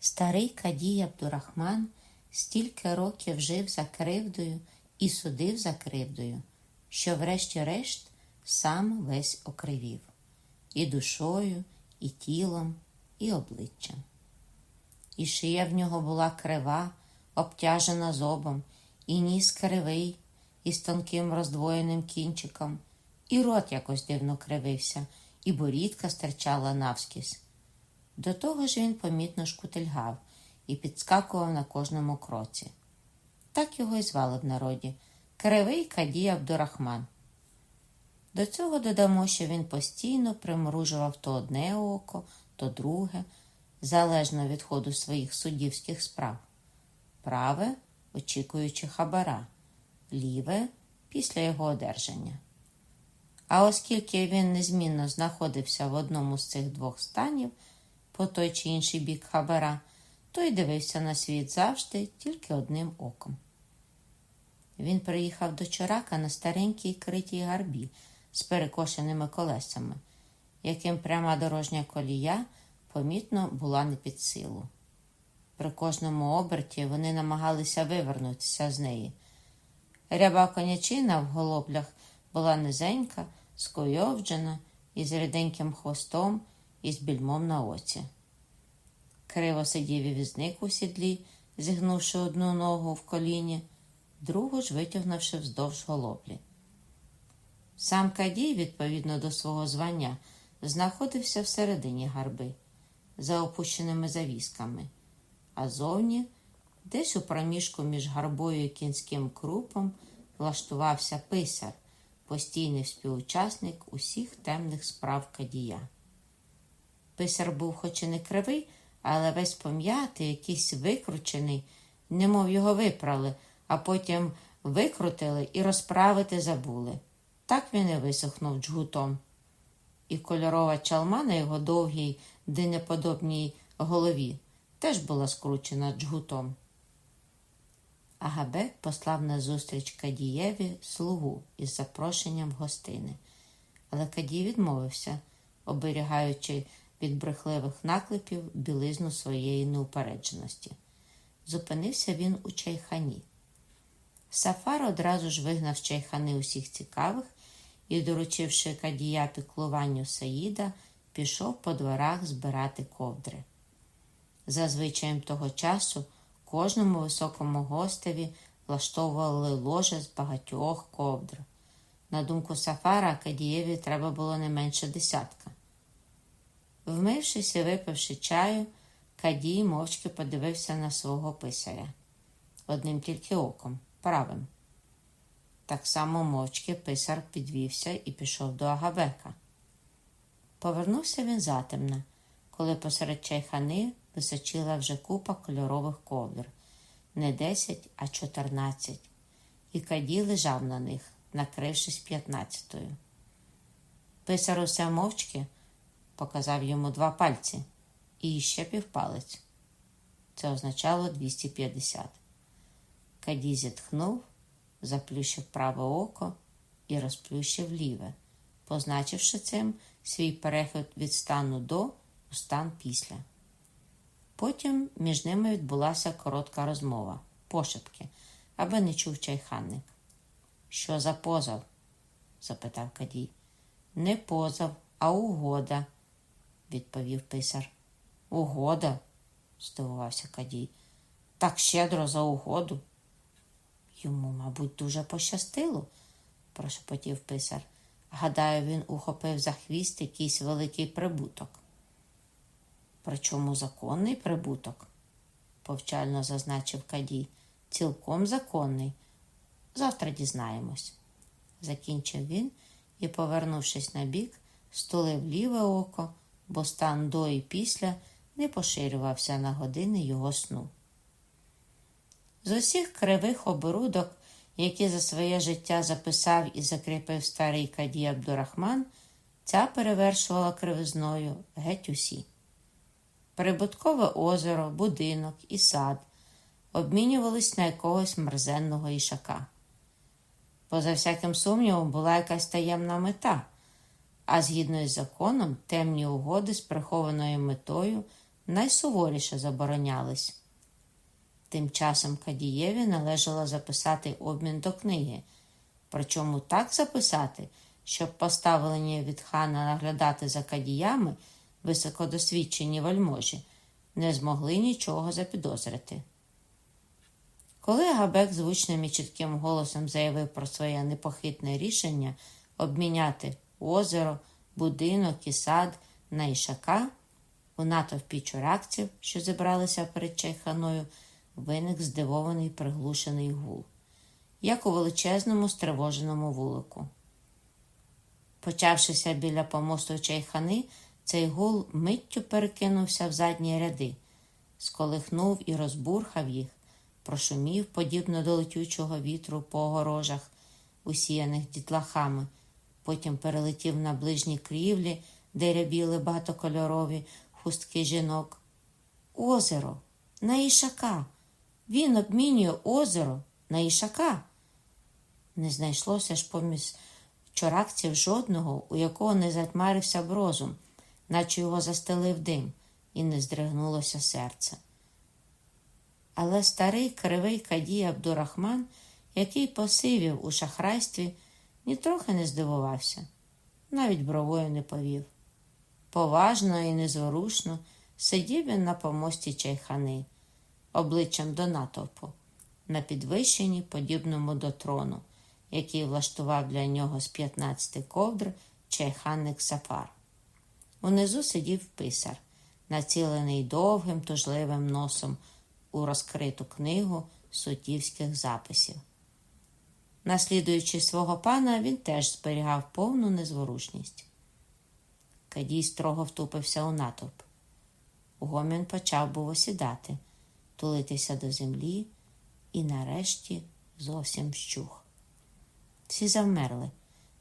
Старий Кадій Абдурахман стільки років жив за кривдою і судив за кривдою, що, врешті-решт, сам весь окривів і душою, і тілом, і обличчям. І шия в нього була крива, обтяжена зобом, і ніс кривий, із тонким роздвоєним кінчиком, і рот якось дивно кривився, і борідка стирчала навскізь. До того ж він помітно шкутильгав і підскакував на кожному кроці. Так його й звали в народі Кривий Кадій Абдурахман. До цього додамо, що він постійно примружував то одне око, то друге, залежно від ходу своїх суддівських справ. Праве, очікуючи хабара, ліве після його одержання. А оскільки він незмінно знаходився в одному з цих двох станів, по той чи інший бік хабара, то й дивився на світ завжди тільки одним оком. Він приїхав до Чорака на старенькій критій гарбі з перекошеними колесами, яким пряма дорожня колія помітно була не під силу. При кожному оберті вони намагалися вивернутися з неї. Ряба конячина в голоблях була низенька, скойовджена, із ріденьким хвостом і з більмом на оці. Криво сидів і візник у сідлі, зігнувши одну ногу в коліні, другу ж витягнувши вздовж голоблі. Сам Кадій, відповідно до свого звання, знаходився всередині гарби, за опущеними завісками, а зовні, десь у проміжку між гарбою і кінським крупом, влаштувався писар, постійний співучасник усіх темних справ Кадія. Писар був хоч і не кривий, але весь пом'ятий, якийсь викручений, немов його випрали, а потім викрутили і розправити забули. Так він і висохнув джгутом. І кольорова чалма на його довгій, динеподобній голові теж була скручена джгутом. Агабек послав на зустріч Кадієві слугу із запрошенням в гостини, але Кадій відмовився, оберігаючи від брехливих наклепів білизну своєї неупередженості. Зупинився він у чайхані. Сафар одразу ж вигнав з чайхани усіх цікавих і, доручивши кадія піклуванню Саїда, пішов по дворах збирати ковдри. За того часу кожному високому гостеві влаштовували ложе з багатьох ковдр. На думку Сафара, Кадієві треба було не менше десятка. Вмившись і випивши чаю, Кадій мовчки подивився на свого писаря одним тільки оком, правим. Так само мовчки писар підвівся і пішов до Агабека. Повернувся він затемно, коли посеред чайхани височила вже купа кольорових ковдр не десять, а чотирнадцять, і Кадій лежав на них, накрившись п'ятнадцятою. Писар усе мовчки показав йому два пальці і ще півпалець. Це означало 250. Кадій зітхнув, заплющив праве око і розплющив ліве, позначивши цим свій перехід від стану до у стан після. Потім між ними відбулася коротка розмова, пошепки, аби не чув чайханник. Що за позов? запитав Кадій. Не позов, а угода, відповів писар. Угода? здивувався Кадій. Так щедро за угоду. Йому, мабуть, дуже пощастило, прошепотів писар. Гадаю, він ухопив за хвіст якийсь великий прибуток. Причому законний прибуток, повчально зазначив Кадій. Цілком законний. Завтра дізнаємось. Закінчив він і, повернувшись на бік, стулив ліве око, бо стан до і після не поширювався на години його сну. З усіх кривих оборудок, які за своє життя записав і закріпив старий Кадій Абдурахман, ця перевершувала кривизною геть усі. Прибуткове озеро, будинок і сад обмінювались на якогось мерзенного ішака. Поза всяким сумнівом, була якась таємна мета, а згідно із законом, темні угоди з прихованою метою найсуворіше заборонялись. Тим часом Кадієві належало записати обмін до книги, причому так записати, щоб поставлені від хана наглядати за кадіями високодосвідчені вельможі не змогли нічого запідозрити. Коли Габек звучним і чітким голосом заявив про своє непохитне рішення обміняти озеро, будинок і сад на ішака, у натовпі чуракців, що зібралися перед чайханою, виник здивований приглушений гул, як у величезному стривоженому вулику. Почавшися біля помосту чайхани, цей гул миттю перекинувся в задні ряди, сколихнув і розбурхав їх, прошумів, подібно до летючого вітру по огорожах, усіяних дітлахами, потім перелетів на ближні крівлі, де рябіли багатокольорові хустки жінок. Озеро на ішака. Він обмінює озеро на ішака. Не знайшлося ж поміж чоракців жодного, у якого не затмарився б розум, наче його застелив дим, і не здригнулося серце. Але старий кривий Кадій Абдурахман, який посивів у шахрайстві, нітрохи не здивувався, навіть бровою не повів. Поважно і незворушно сидів він на помості чайхани, обличчям до натовпу, на підвищенні, подібному до трону, який влаштував для нього з 15 ковдр чайханник Сафар. Унизу сидів писар, націлений довгим тужливим носом у розкриту книгу сутівських записів. Наслідуючи свого пана, він теж зберігав повну незворушність. Кадій строго втупився у натовп. Гомін почав був осідати, тулитися до землі і нарешті зовсім щух. Всі завмерли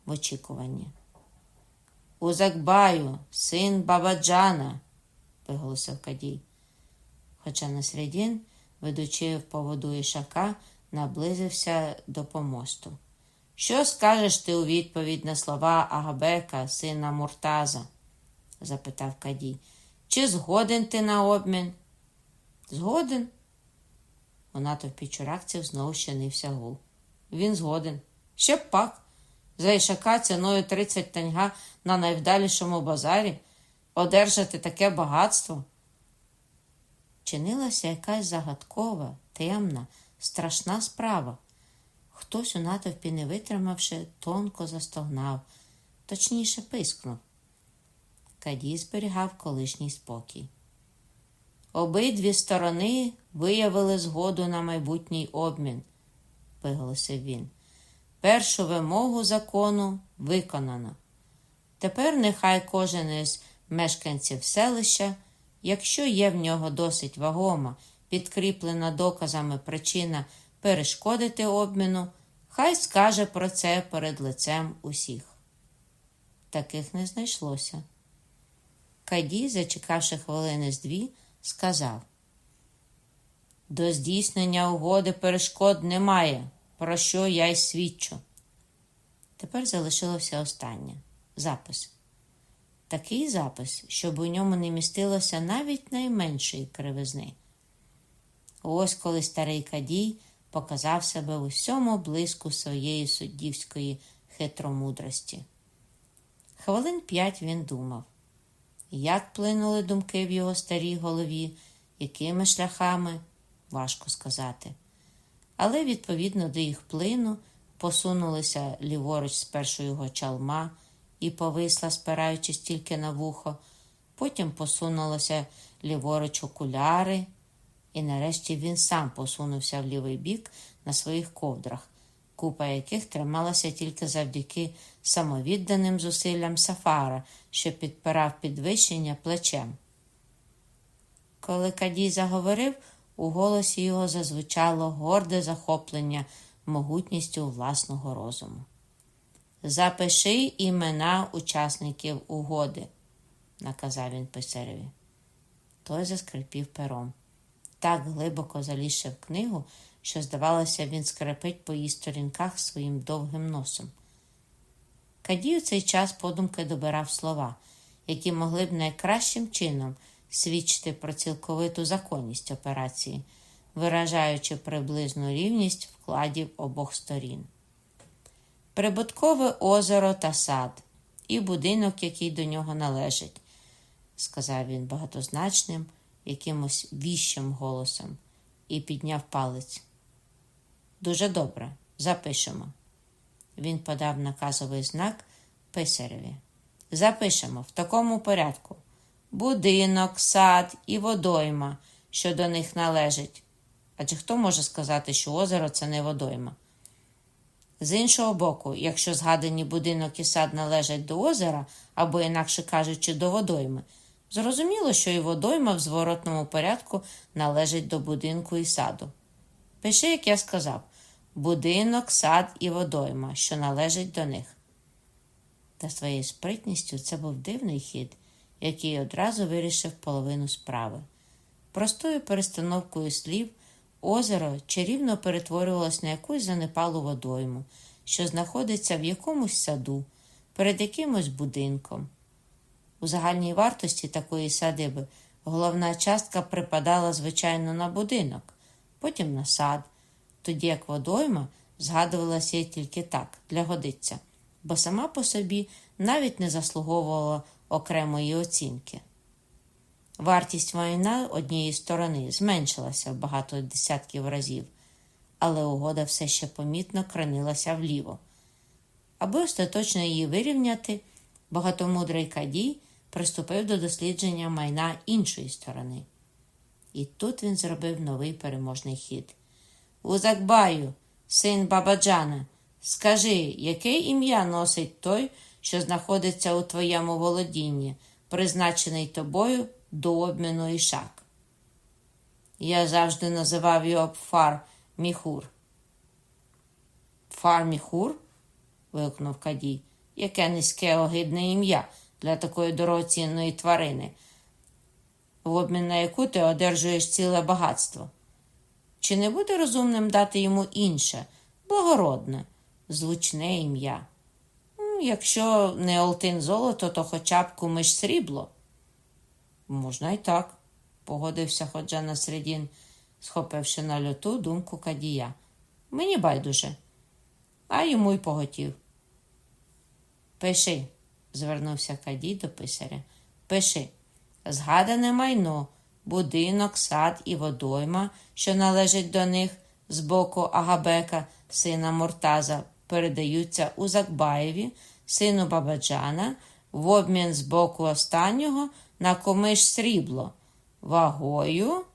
в очікуванні. Узакбаю, син Бабаджана, виголосив Кадій. Хоча Насредін, ведучи в поводу ішака, наблизився до помосту. Що скажеш ти у відповідь на слова Агабека, сина Муртаза? запитав Кадій. Чи згоден ти на обмін? Згоден? У натовпі чуракців знову щинився гул. Він згоден. Ще б пак. За ішака ціною 30 таньга на найвдалішому базарі одержати таке багатство. Чинилася якась загадкова, темна, страшна справа. Хтось у натовпі, не витримавши, тонко застогнав, точніше пискнув. Кадій зберігав колишній спокій. Обидві сторони виявили згоду на майбутній обмін, виголосив він. Першу вимогу закону виконано. Тепер нехай кожен із мешканців селища, якщо є в нього досить вагома, підкріплена доказами причина перешкодити обміну, хай скаже про це перед лицем усіх. Таких не знайшлося. Кадій, зачекавши хвилини з дві, сказав: До здійснення угоди перешкод немає, про що я й свідчу. Тепер залишилося останнє запис. Такий запис, щоб у ньому не містилося навіть найменшої кривизни. Ось коли старий Кадій показав себе у всьому блиску своєї суддівської хитромудрості. Хвилин п'ять він думав. Як плинули думки в його старій голові, якими шляхами, важко сказати. Але відповідно до їх плину посунулися ліворуч спершу його чалма і повисла, спираючись тільки на вухо, потім посунулося ліворуч окуляри, і нарешті він сам посунувся в лівий бік на своїх ковдрах, купа яких трималася тільки завдяки самовідданим зусиллям Сафара, що підпирав підвищення плечем. Коли Кадій заговорив, у голосі його зазвучало горде захоплення могутністю власного розуму. Запиши імена учасників угоди, наказав він писареві. Той заскрипів пером. Так глибоко залізши в книгу, що, здавалося, він скрипить по її сторінках своїм довгим носом. Кадій у цей час подумки добирав слова, які могли б найкращим чином свідчити про цілковиту законність операції, виражаючи приблизну рівність вкладів обох сторін. Прибуткове озеро та сад, і будинок, який до нього належить, сказав він багатозначним, якимось віщим голосом, і підняв палець. Дуже добре, запишемо. Він подав наказовий знак писареві. Запишемо в такому порядку будинок, сад і водойма, що до них належить. Адже хто може сказати, що озеро це не водойма? З іншого боку, якщо згадані будинок і сад належать до озера, або, інакше кажучи, до водойми, зрозуміло, що і водойма в зворотному порядку належить до будинку і саду. Пиши, як я сказав, будинок, сад і водойма, що належить до них. Та своєю спритністю це був дивний хід, який одразу вирішив половину справи. Простою перестановкою слів озеро чарівно перетворювалось на якусь занепалу водойму, що знаходиться в якомусь саду, перед якимось будинком. У загальній вартості такої садиби головна частка припадала, звичайно, на будинок, потім на сад, тоді як водойма згадувалася тільки так, для годиться, бо сама по собі навіть не заслуговувала окремої оцінки. Вартість майна однієї сторони зменшилася в багато десятків разів, але угода все ще помітно кранилася вліво. Аби остаточно її вирівняти, багатомудрий кадій приступив до дослідження майна іншої сторони. І тут він зробив новий переможний хід. Узакбаю, син Бабаджана, скажи, яке ім'я носить той, що знаходиться у твоєму володінні, призначений тобою до обміну ішак. Я завжди називав його Фар Міхур. Фар Міхур? вигукнув Кадій. Яке низьке огидне ім'я для такої дорогоцінної тварини, в обмін на яку ти одержуєш ціле багатство. Чи не буде розумним дати йому інше, благородне, звучне ім'я? Якщо не олтин золото, то хоча б кумиш срібло. Можна й так, погодився ходжа на середін, схопивши на льоту думку кадія. Мені байдуже, а йому й поготів. Пиши, звернувся Кадій до писаря. Пиши, згадане майно, будинок, сад і водойма, що належать до них з боку Агабека, сина Муртаза, передаються у Закбаєві, сину Бабаджана, в обмін з боку останнього на комиш срібло, вагою.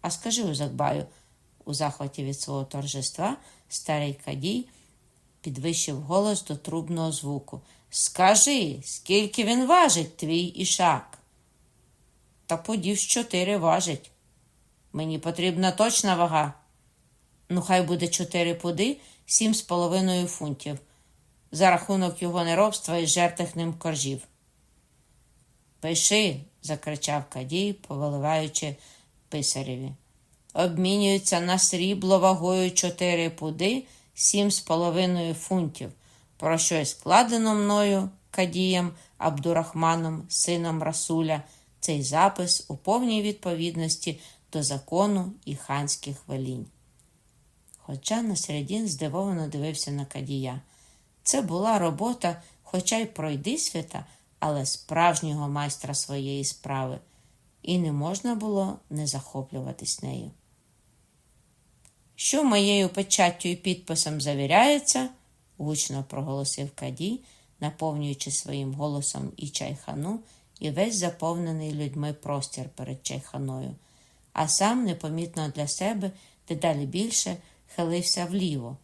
А скажи Узакбаю, у захваті від свого торжества, старий кадій підвищив голос до трубного звуку. Скажи, скільки він важить, твій ішак? Та подів чотири важить. Мені потрібна точна вага. Ну, хай буде чотири пуди, сім з половиною фунтів, за рахунок його неробства і жертих ним коржів. Пиши, закричав Кадій, повиливаючи писареві. Обмінюються на срібло вагою чотири пуди, сім з половиною фунтів, про що й складено мною Кадієм Абдурахманом, сином Расуля, цей запис у повній відповідності до закону і ханських велінь. Хоча Насередін здивовано дивився на Кадія. Це була робота, хоча й пройди свята, але справжнього майстра своєї справи, і не можна було не захоплюватись нею. Що моєю печаттю і підписом завіряється, гучно проголосив Кадій, наповнюючи своїм голосом і чайхану, і весь заповнений людьми простір перед чайханою, а сам непомітно для себе дедалі більше хилився вліво.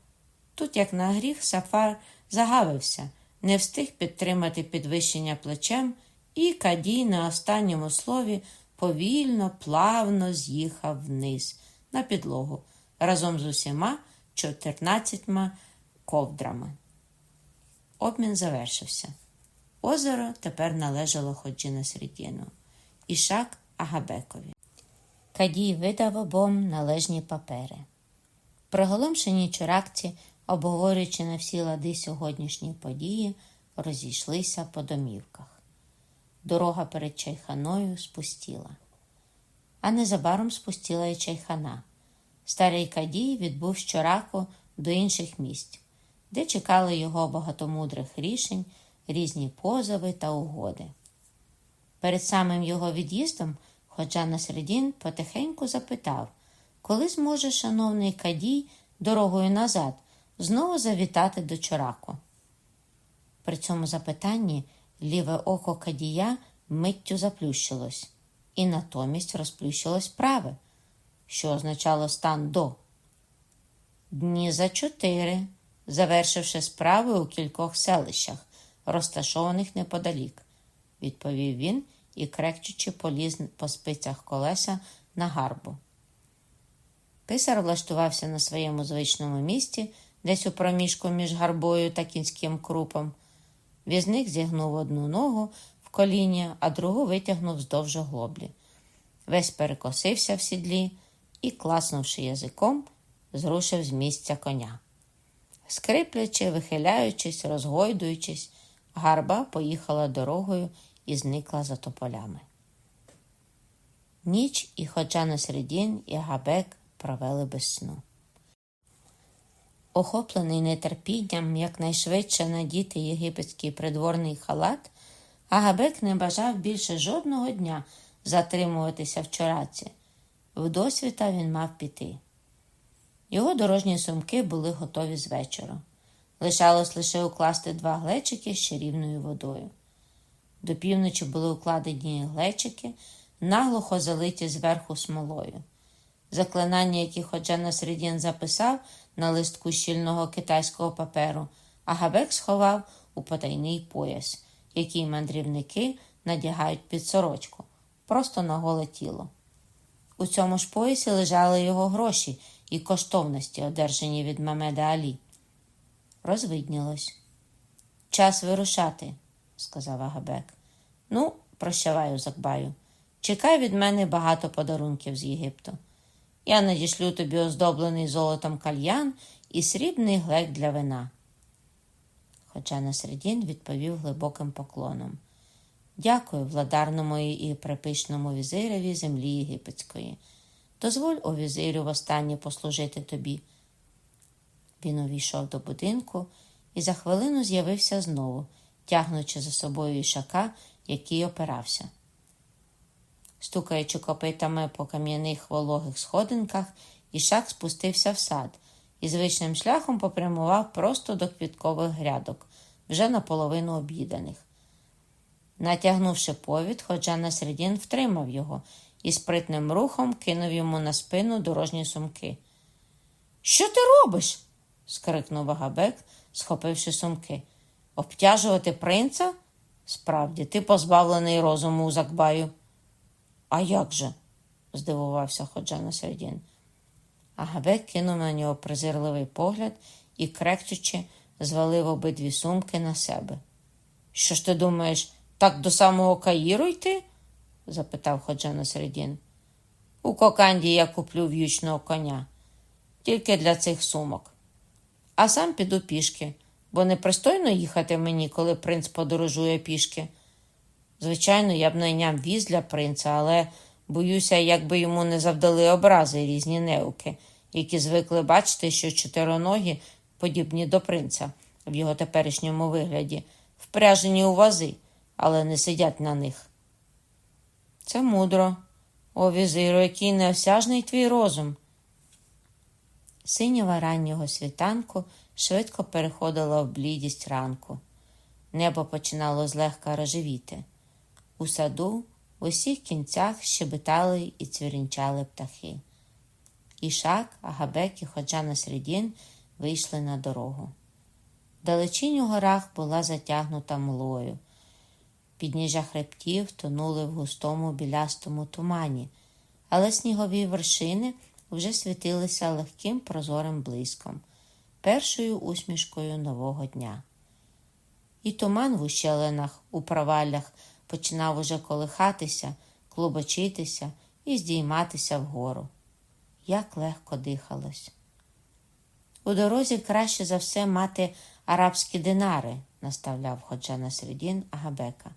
Тут, як на гріх, Сафар загавився не встиг підтримати підвищення плечем, і Кадій на останньому слові повільно, плавно з'їхав вниз на підлогу разом з усіма чотирнадцятьма ковдрами. Обмін завершився. Озеро тепер належало Ходжі Срідіну і шак Агабекові. Кадій видав обом належні папери. Приголомшені чуракці обговорюючи на всі лади сьогоднішні події, розійшлися по домівках. дорога перед чайханою спустіла. А незабаром спустіла і чайхана. Старий Кадій відбув щораку до інших місць, де чекали його багатомудрих рішень, різні позови та угоди. Перед самим його від'їздом Ходжа Насредін потихеньку запитав, коли зможе шановний Кадій дорогою назад знову завітати до чораку. При цьому запитанні ліве око Кадія миттю заплющилось, і натомість розплющилось праве, що означало стан до. Дні за чотири, завершивши справи у кількох селищах, розташованих неподалік, відповів він і, крекчучи, поліз по спицях колеса на гарбу. Писар влаштувався на своєму звичному місці, десь у проміжку між гарбою та кінським крупом. Візник зігнув одну ногу в коління, а другу витягнув вздовж глоблі. Весь перекосився в сідлі і, класнувши язиком, зрушив з місця коня. Скриплячи, вихиляючись, розгойдуючись, гарба поїхала дорогою і зникла за тополями. Ніч і Ходжа Насредін, і Габек провели без сну. Охоплений нетерпінням якнайшвидше надіти єгипетський придворний халат, Агабек не бажав більше жодного дня затримуватися в чораці. В досвіта він мав піти. Його дорожні сумки були готові з вечора. Лишалось лише укласти два глечики з чарівною водою. До півночі були укладені глечики, наглухо залиті зверху смолою. Заклинання, які Ходжа Насредін записав на листку щільного китайського паперу, Агабек сховав у потайний пояс, який мандрівники надягають під сорочку, просто на голе тіло. У цьому ж поясі лежали його гроші і коштовності, одержані від Мамеда Алі. Розвиднілось. Час вирушати, сказав Агабек. Ну, прощаваю, Закбаю. Чекай від мене багато подарунків з Єгипту. Я надішлю тобі оздоблений золотом кальян і срібний глек для вина. Хоча Насредін відповів глибоким поклоном. Дякую владарному і припишному візиреві землі єгипетської. Дозволь, о візирю, востаннє послужити тобі. Він увійшов до будинку і за хвилину з'явився знову, тягнучи за собою ішака, який опирався. Стукаючи копитами по кам'яних вологих сходинках, ішак спустився в сад і звичним шляхом попрямував просто до квіткових грядок, вже наполовину обіданих. Натягнувши повід, ходжа Насредін втримав його і спритним рухом кинув йому на спину дорожні сумки. Що ти робиш? скрикнув Агабек, схопивши сумки. Обтяжувати принца? Справді, ти позбавлений розуму, Закбаю. А як же? здивувався Ходжа Насредін. Агабек кинув на нього презирливий погляд і, крекчучи, звалив обидві сумки на себе. Що ж ти думаєш, так до самого Каїру йти? Запитав Ходжа Насредін. У коканді я куплю в'ючного коня, тільки для цих сумок. А сам піду пішки, бо непристойно їхати мені, коли принц подорожує пішки. Звичайно, я б найняв віз для принца, але боюся, як би йому не завдали образи різні неуки, які звикли бачити, що чотироногі, подібні до принца в його теперішньому вигляді, впряжені у вази, але не сидять на них. Це мудро, о візиру, який неосяжний твій розум. Синіва раннього світанку швидко переходила в блідість ранку. Небо починало злегка рожевіти. У саду в усіх кінцях щебетали і цвірінчали птахи. Ішак, Агабек і Ходжа Насредін вийшли на дорогу. Далечінь у горах була затягнута млою. Підніжжя хребтів тонули в густому білястому тумані, але снігові вершини вже світилися легким прозорим блиском, першою усмішкою нового дня. І туман в ущелинах, у проваллях починав уже колихатися, клубочитися і здійматися вгору. Як легко дихалось. У дорозі краще за все мати арабські динари, наставляв ходжа на середін Агабека.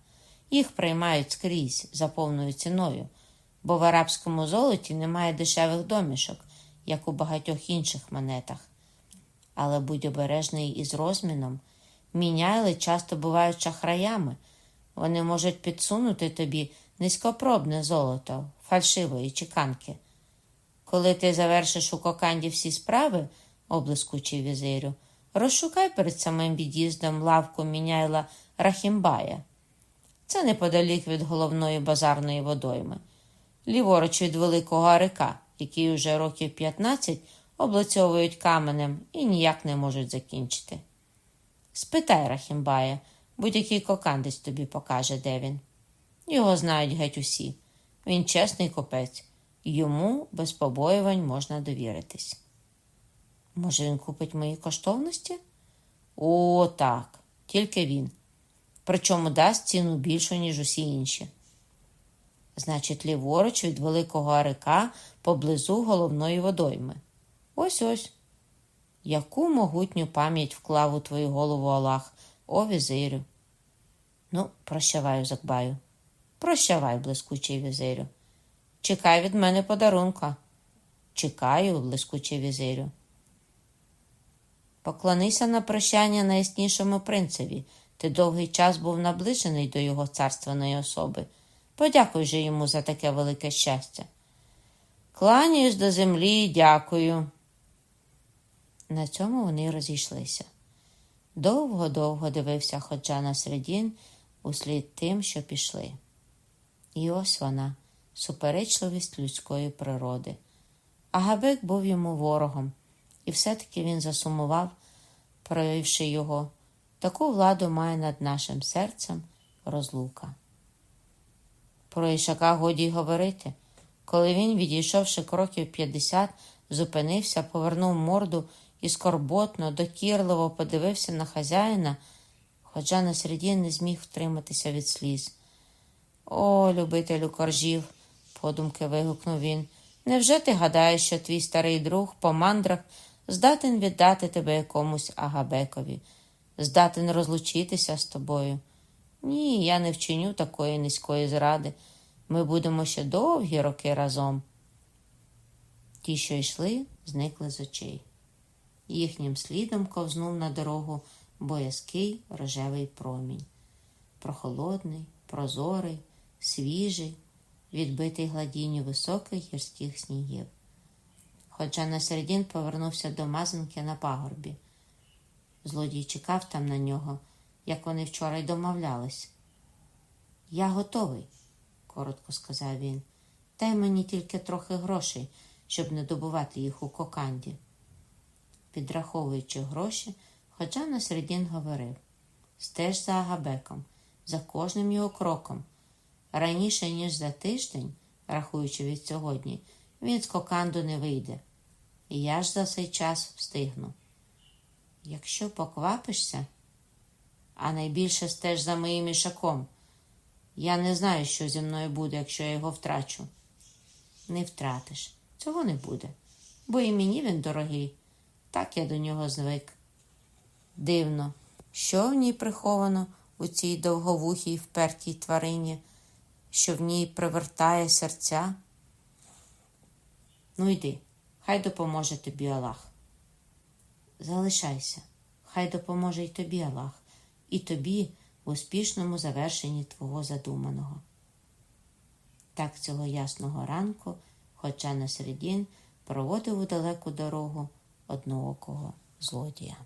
Їх приймають скрізь за повною ціною, бо в арабському золоті немає дешевих домішок, як у багатьох інших монетах. Але будь обережний із розміном. Міняйли часто бувають шахраями. Вони можуть підсунути тобі низькопробне золото, фальшивої чеканки. Коли ти завершиш у коканді всі справи, облискучий візирю, розшукай перед самим від'їздом лавку міняйла Рахімбая. Це неподалік від головної базарної водойми, ліворуч від великого арика, який уже років 15 облицьовують каменем і ніяк не можуть закінчити. Спитай Рахімбая, будь-який кокандець тобі покаже, де він. Його знають геть усі. Він чесний копець, йому без побоювань можна довіритись. Може, він купить мої коштовності? О, так, тільки він. Причому дасть ціну більшу, ніж усі інші. Значить, ліворуч від великого арика поблизу головної водойми. Ось ось. Яку могутню пам'ять вклав у твою голову Аллах, о візирю. Ну, прощавай, Закбаю. Прощавай, блискучий візирю. Чекай від мене подарунка. Чекаю, блискучий візирю. Поклонися на прощання найяснішому принцеві. Ти довгий час був наближений до його царственної особи. Подякуй же йому за таке велике щастя. Кланяюсь до землі, дякую. На цьому вони розійшлися. Довго-довго дивився ходжа на середін услід тим, що пішли. І ось вона, суперечливість людської природи. Агабек був йому ворогом, і все-таки він засумував, проявивши його. Таку владу має над нашим серцем розлука. Про Ішака годі й говорити. Коли він, відійшовши кроків 50, зупинився, повернув морду і скорботно, докірливо подивився на хазяїна, хоча на середі не зміг втриматися від сліз. О, любителю коржів, подумки вигукнув він. Невже ти гадаєш, що твій старий друг по мандрах здатен віддати тебе якомусь агабекові, здатен розлучитися з тобою? Ні, я не вчиню такої низької зради. Ми будемо ще довгі роки разом. Ті, що йшли, зникли з очей. Їхнім слідом ковзнув на дорогу боязкий рожевий промінь. Прохолодний, прозорий, свіжий, відбитий гладінню високих гірських снігів. Хоча на середін повернувся до мазанки на пагорбі. Злодій чекав там на нього, як вони вчора й домовлялись. Я готовий, коротко сказав він. Дай мені тільки трохи грошей, щоб не добувати їх у коканді. Підраховуючи гроші, хоча на середін говорив стеж за Агабеком, за кожним його кроком. Раніше, ніж за тиждень, рахуючи від сьогодні, він з коканду не вийде. І я ж за цей час встигну. Якщо поквапишся, а найбільше стеж за моїм ішаком, я не знаю, що зі мною буде, якщо я його втрачу. Не втратиш, цього не буде, бо і мені він дорогий. Так я до нього звик. Дивно, що в ній приховано у цій довговухій впертій тварині, що в ній привертає серця. Ну йди, хай допоможе тобі Аллах. Залишайся, хай допоможе й тобі Аллах, і тобі в успішному завершенні твого задуманого. Так цього ясного ранку, хоча на середін проводив у далеку дорогу одноокого злодія.